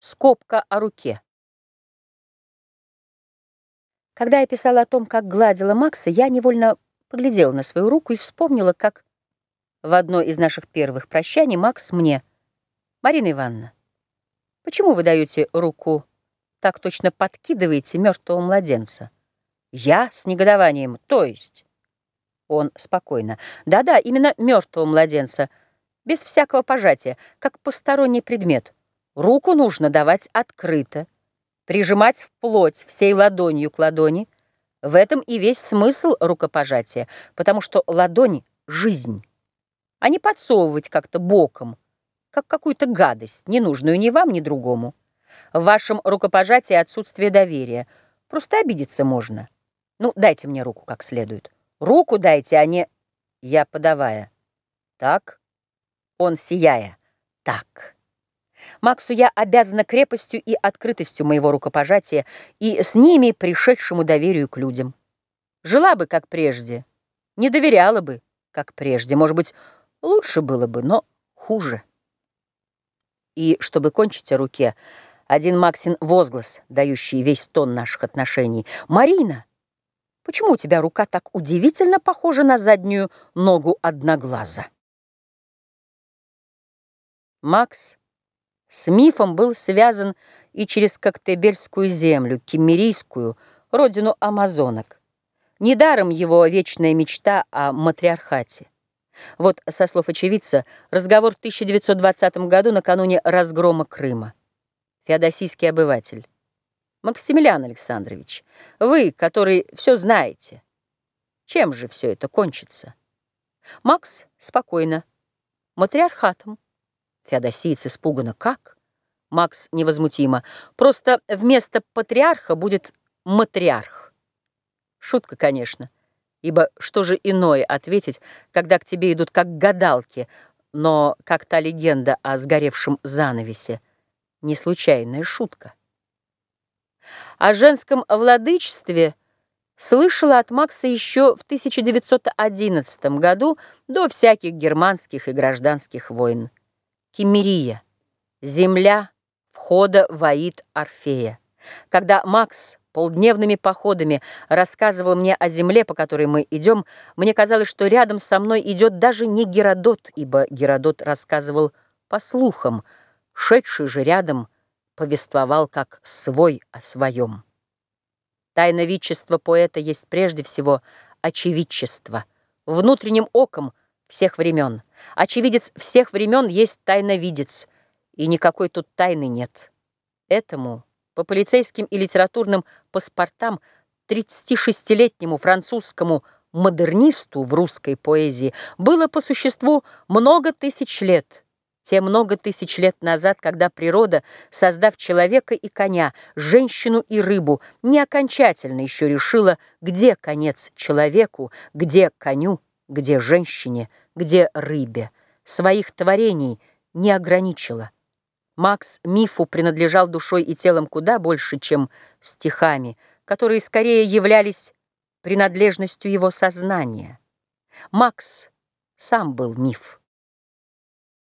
Скобка о руке. Когда я писала о том, как гладила Макса, я невольно поглядела на свою руку и вспомнила, как в одно из наших первых прощаний Макс мне, «Марина Ивановна, почему вы даете руку, так точно подкидываете мертвого младенца?» Я с негодованием, то есть... Он спокойно. Да-да, именно мертвого младенца, без всякого пожатия, как посторонний предмет. Руку нужно давать открыто, прижимать вплоть всей ладонью к ладони. В этом и весь смысл рукопожатия, потому что ладони — жизнь, а не подсовывать как-то боком, как какую-то гадость, ненужную ни вам, ни другому. В вашем рукопожатии отсутствие доверия. Просто обидеться можно. Ну, дайте мне руку как следует. Руку дайте, а не... Я подавая. Так. Он сияя. Так. Максу я обязана крепостью и открытостью моего рукопожатия и с ними пришедшему доверию к людям. Жила бы, как прежде, не доверяла бы, как прежде. Может быть, лучше было бы, но хуже. И, чтобы кончить о руке, один Максин возглас, дающий весь тон наших отношений. «Марина, почему у тебя рука так удивительно похожа на заднюю ногу одноглаза?» Макс с мифом был связан и через Коктебельскую землю, Кемерийскую, родину амазонок. Недаром его вечная мечта о матриархате. Вот, со слов очевидца, разговор в 1920 году накануне разгрома Крыма. Феодосийский обыватель. Максимилиан Александрович, вы, который все знаете, чем же все это кончится? Макс спокойно. Матриархатом. Феодосиец испуганно. Как? Макс невозмутимо. Просто вместо патриарха будет матриарх. Шутка, конечно. Ибо что же иное ответить, когда к тебе идут как гадалки, но как та легенда о сгоревшем занавесе. Не случайная шутка. О женском владычестве слышала от Макса еще в 1911 году до всяких германских и гражданских войн. Кемерия, земля входа в Аид Орфея. Когда Макс полдневными походами рассказывал мне о земле, по которой мы идем, мне казалось, что рядом со мной идет даже не Геродот, ибо Геродот рассказывал по слухам, шедший же рядом повествовал как свой о своем. Тайновидчество поэта есть прежде всего очевидчество, внутренним оком всех времен. Очевидец всех времен есть тайновидец, и никакой тут тайны нет. Этому по полицейским и литературным паспортам 36-летнему французскому модернисту в русской поэзии было по существу много тысяч лет. Те много тысяч лет назад, когда природа, создав человека и коня, женщину и рыбу, не окончательно еще решила, где конец человеку, где коню, где женщине, где рыбе, своих творений не ограничила. Макс мифу принадлежал душой и телом куда больше, чем стихами, которые скорее являлись принадлежностью его сознания. Макс сам был миф.